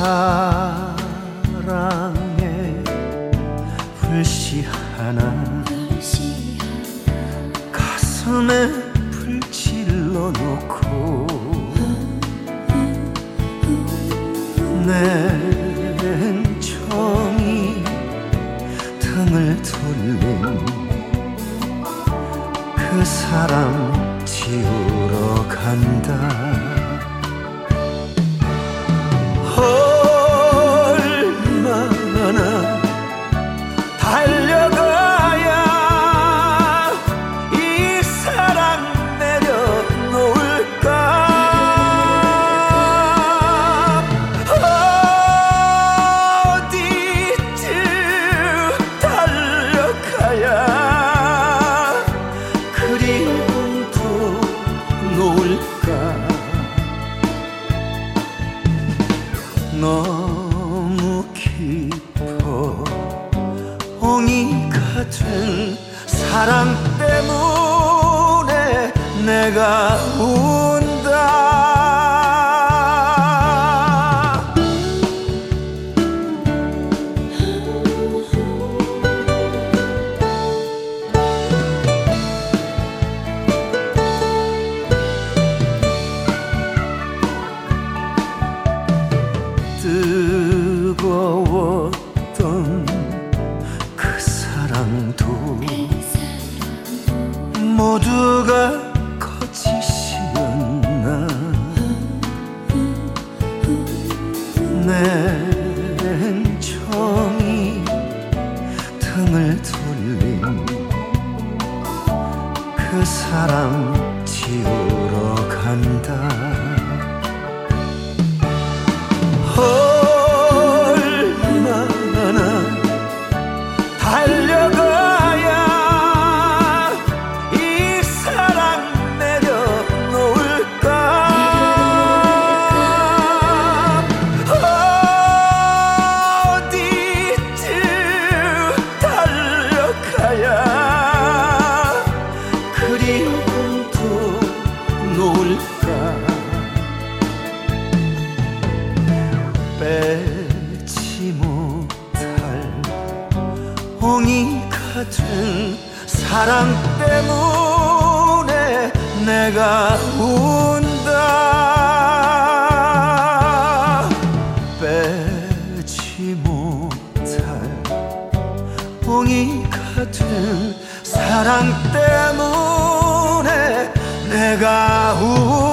사랑에 불씨 하나 가슴에 불질러 놓고 냉정히 등을 돌린 그 사람 지우러 간다. 얼 너무 깊어. 옹이가 된 사랑 때문에 내가 운 냉정히 등을 돌린 그 사람 지우러 간다 옹이 같은 사랑 때문에 내가 운다. 빼지 못할 옹이 같은 사랑 때문에 내가 운다.